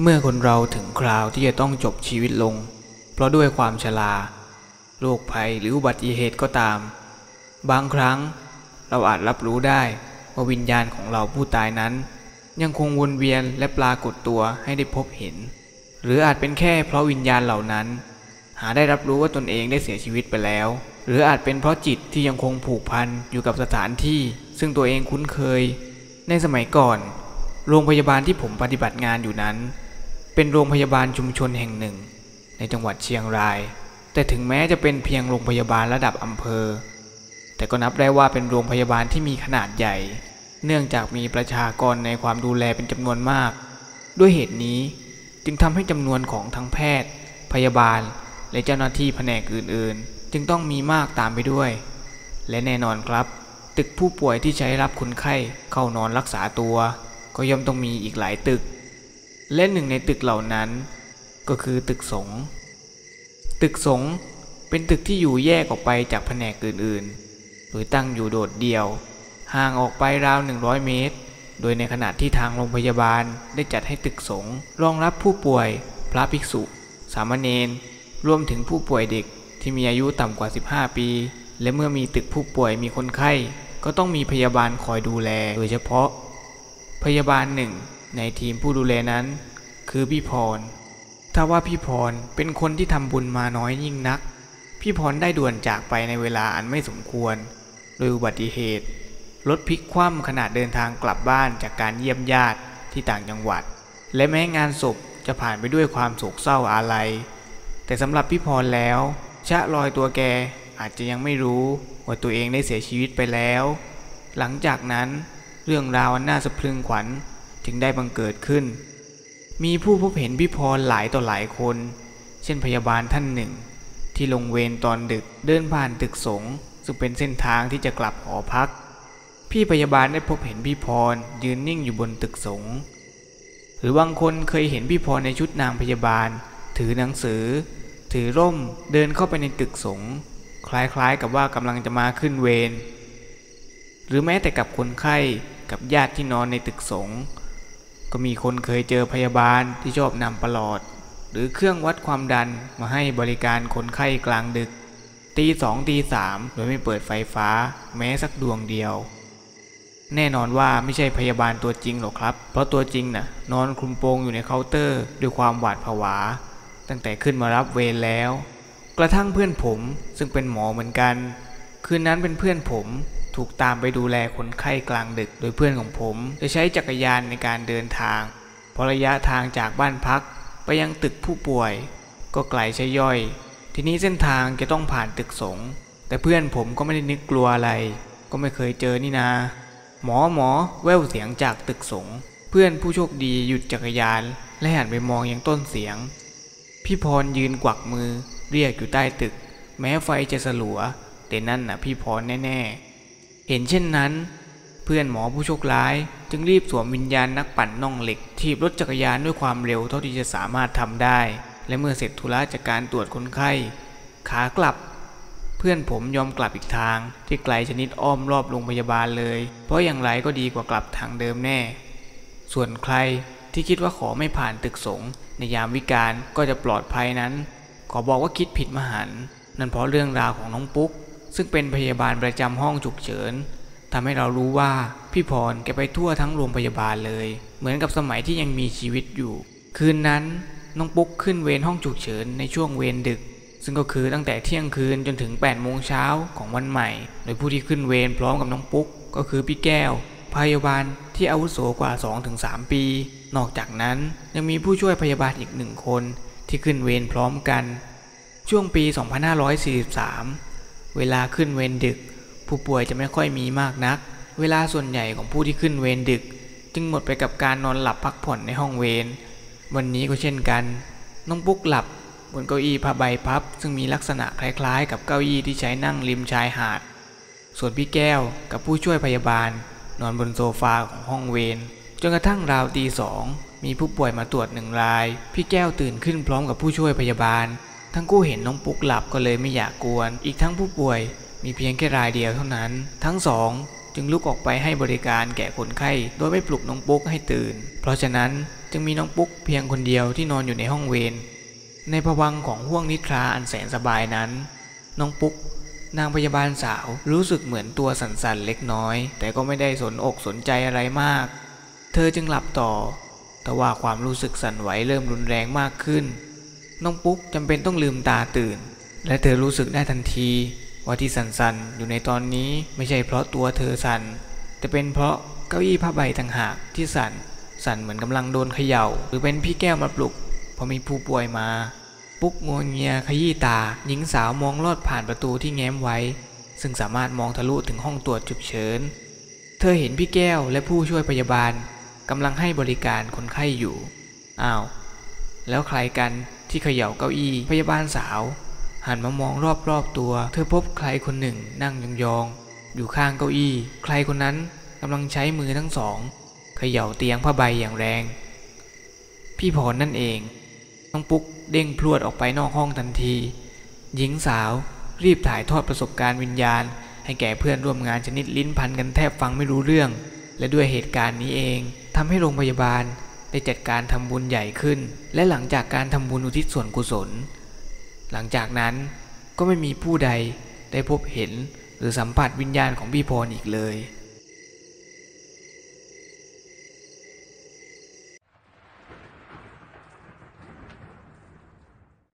เมื่อคนเราถึงคราวที่จะต้องจบชีวิตลง เพราะด้วยความชราโรคภัยหรืออุบัติเหตุก็ตาม บางครั้งเราอาจรับรู้ได้ว่าวิญญาณของเราผู้ตายนั้น ยังคงวนเวียนและปรากฏตัวให้ได้พบเห็น หรืออาจเป็นแค่เพราะวิญญาณเหล่านั้น หาได้รับรู้ว่าตนเองได้เสียชีวิตไปแล้ว หรืออาจเป็นเพราะจิตที่ยังคงผูกพันอยู่กับสถานที่ ซึ่งตัวเองคุ้นเคย ในสมัยก่อน โรงพยาบาลที่ผมปฏิบัติงานอยู่นั้น เป็นโรงพยาบาลชุมชนแห่งหนึ่ง ในจังหวัดเชียงราย แต่ถึงแม้จะเป็นเพียงโรงพยาบาลระดับอำเภอ แต่ก็นับได้ว่าเป็นโรงพยาบาลที่มีขนาดใหญ่ เนื่องจากมีประชากรในความดูแลเป็นจำนวนมาก ด้วยเหตุนี้จึงทำให้จำนวนของทั้งแพทย์ พยาบาล และเจ้าหน้าที่แผนกอื่น ๆ จึงต้องมีมากตามไปด้วย และแน่นอนครับ ตึกผู้ป่วยที่ใช้รับคนไข้เข้านอนรักษาตัว ก็ย่อมต้องมีอีกหลายตึก และหนึ่งในตึกเหล่านั้น ก็คือตึกสงฆ์ตึกสงฆ์เป็นตึกที่อยู่แยกออกไปจากแผนกอื่นๆ โดยตั้งอยู่โดดเดี่ยว ห่างออกไปราว 100 เมตร โดยในขณะที่ทางโรงพยาบาลได้จัดให้ตึกสงฆ์รองรับผู้ป่วย พระภิกษุ สามเณรรวมถึงผู้ป่วยเด็กที่มีอายุต่ำกว่า 15 ปี และเมื่อมีตึกผู้ป่วยมีคนไข้ ก็ต้องมีพยาบาลคอยดูแล โดยเฉพาะ พยาบาลหนึ่งในทีมผู้ดูแลนั้น คือพี่พร ถ้าว่าพี่พรเป็นคนที่ทำบุญมาน้อยยิ่งนัก พี่พรได้ด่วนจากไปในเวลาอันไม่สมควร โดยอุบัติเหตุรถพลิกคว่ำขณะเดินทางกลับบ้านจากการเยี่ยมญาติที่ต่างจังหวัด และแม้งานศพจะผ่านไปด้วยความโศกเศร้าอาลัย แต่สำหรับพี่พรแล้ว ชะลอยตัวแกอาจจะยังไม่รู้ว่าตัวเองได้เสียชีวิตไปแล้ว หลังจากนั้น เรื่องราวอันน่าสะพรึงขวัญจึงได้บังเกิดขึ้น มีผู้พบเห็นพี่พรหลายต่อหลายคน เช่นพยาบาลท่านหนึ่ง ที่ลงเวรตอนดึกเดินผ่านตึกสงซึ่งเป็นเส้นทางที่จะกลับหอพัก พี่พยาบาลได้พบเห็นพี่พรยืนนิ่งอยู่บนตึกสงหรือบางคนเคยเห็นพี่พรในชุดนางพยาบาล ถือหนังสือ ถือร่มเดินเข้าไปในตึกสงคล้ายๆกับว่ากำลังจะมาขึ้นเวร หรือแม้แต่กับคนไข้กับญาติที่นอนในตึกสงก็มีคนเคยเจอพยาบาลที่ชอบนำประหลอด หรือเครื่องวัดความดันมาให้บริการคนไข้กลางดึก ตีสองตีสามโดยไม่เปิดไฟฟ้า แม้สักดวงเดียว แน่นอนว่าไม่ใช่พยาบาลตัวจริงหรอกครับ เพราะตัวจริงน่ะนอนคลุมโปงอยู่ในเคาน์เตอร์ด้วยความหวาดผวา ตั้งแต่ขึ้นมารับเวรแล้ว กระทั่งเพื่อนผมซึ่งเป็นหมอเหมือนกัน คืนนั้นเป็นเพื่อนผม ถูกตามไปดูแลคนไข้กลางดึกโดยเพื่อนของผมจะใช้จักรยานในการเดินทางเพราะระยะทางจากบ้านพักไปยังตึกผู้ป่วย ก็ไกลใช้ย่อย ทีนี้เส้นทางจะต้องผ่านตึกสงแต่เพื่อนผมก็ไม่ได้นึกกลัวอะไร ก็ไม่เคยเจอนี่นาหมอหมอแววเสียงจากตึกสงเพื่อนผู้โชคดีหยุดจักรยาน และหันไปมองยังต้นเสียง พี่พรยืนกวักมือ เรียกอยู่ใต้ตึก แม้ไฟจะสลัว แต่นั่นน่ะพี่พรแน่ๆ เห็นเช่นนั้น เพื่อนหมอผู้โชคร้าย จึงรีบสวมวิญญาณนักปั่นน่องเหล็กทีบรถจักรยานด้วยความเร็วเท่าที่จะสามารถทำได้ และเมื่อเสร็จธุระจากการตรวจคนไข้ ขากลับ เพื่อนผมยอมกลับอีกทาง ที่ไกลชนิดอ้อมรอบโรงพยาบาลเลย เพราะอย่างไรก็ดีกว่ากลับทางเดิมแน่ ส่วนใครที่คิดว่าขอไม่ผ่านตึกสงในยามวิกาลก็จะปลอดภัยนั้น ขอบอกว่าคิดผิดมหันนั่นเพราะเรื่องราวของน้องปุ๊ก ซึ่งเป็นพยาบาลประจำห้องฉุกเฉินทำให้เรารู้ว่าพี่พรแกไปทั่วทั้งโรงพยาบาลเลย เหมือนกับสมัยที่ยังมีชีวิตอยู่ คืนนั้นน้องปุ๊กขึ้นเวรห้องฉุกเฉินในช่วงเวรดึก ซึ่งก็คือตั้งแต่เที่ยงคืนจนถึง8โมงเช้าของวันใหม่ โดยผู้ที่ขึ้นเวรพร้อมกับน้องปุ๊ก ก็คือพี่แก้ว พยาบาลที่อาวุโสกว่า 2-3 ปี นอกจากนั้นยังมีผู้ช่วยพยาบาลอีกหนึ่งคนที่ขึ้นเวรพร้อมกัน ช่วงปี 2543 เวลาขึ้นเวรดึก ผู้ป่วยจะไม่ค่อยมีมากนัก เวลาส่วนใหญ่ของผู้ที่ขึ้นเวรดึก จึงหมดไปกับการนอนหลับพักผ่อนในห้องเวรวันนี้ก็เช่นกัน น้องปุ๊กหลับบนเก้าอี้ผ้าใบพับ ซึ่งมีลักษณะคล้ายๆ กับเก้าอี้ที่ใช้นั่งริมชายหาด ส่วนพี่แก้วกับผู้ช่วยพยาบาล นอนบนโซฟาของห้องเวรจนกระทั่งราวตีสองมีผู้ป่วยมาตรวจหนึ่งราย พี่แก้วตื่นขึ้นพร้อมกับผู้ช่วยพยาบาล ทั้งคู่เห็นน้องปุ๊กหลับก็เลยไม่อยากกวน อีกทั้งผู้ป่วยมีเพียงแค่รายเดียวเท่านั้น ทั้งสองจึงลุกออกไปให้บริการแก่คนไข้ โดยไม่ปลุกน้องปุ๊กให้ตื่น เพราะฉะนั้นจึงมีน้องปุ๊กเพียงคนเดียวที่นอนอยู่ในห้องเวร ในภวังของห่วงนิทราอันแสนสบายนั้น น้องปุ๊ก นางพยาบาลสาวรู้สึกเหมือนตัวสั่นๆเล็กน้อย แต่ก็ไม่ได้สนอกสนใจอะไรมาก เธอจึงหลับต่อ แต่ว่าความรู้สึกสั่นไหวเริ่มรุนแรงมากขึ้น น้องปุ๊กจำเป็นต้องลืมตาตื่น และเธอรู้สึกได้ทันที ว่าที่สั่นๆ อยู่ในตอนนี้ไม่ใช่เพราะตัวเธอสั่นแต่เป็นเพราะเก้าอี้ผ้าใบต่างหากที่สั่นสั่นเหมือนกำลังโดนเขยา่า หรือเป็นพี่แก้วมาปลุกเพราะมีผู้ป่วยมา ปุ๊กงวงเงียขยี้ตา หญิงสาวมองลอดผ่านประตูที่แง้มไว้ ซึ่งสามารถมองทะลุถึงห้องตรวจฉุกเฉิน เธอเห็นพี่แก้วและผู้ช่วยพยาบาลกำลังให้บริการคนไข้อยู่อ้าวแล้วใครกัน ที่เขย่าเก้าอี้ พยาบาลสาว หันมามองรอบๆตัว เธอพบใครคนหนึ่งนั่งยองๆอยู่ข้างเก้าอี้ ใครคนนั้นกำลังใช้มือทั้งสองเขย่าเตียงผ้าใบอย่างแรง พี่พรนั่นเองน้องปุ๊กเด้งพรวดออกไปนอกห้องทันที หญิงสาวรีบถ่ายทอดประสบการณ์วิญญาณ ให้แก่เพื่อนร่วมงานชนิดลิ้นพันกันแทบฟังไม่รู้เรื่อง และด้วยเหตุการณ์นี้เองทำให้โรงพยาบาล ได้จัดการทำบุญใหญ่ขึ้น และหลังจากการทำบุญอุทิศส่วนกุศล หลังจากนั้นก็ไม่มีผู้ใดได้พบเห็นหรือสัมผัสวิญญาณของพี่พรอีกเลย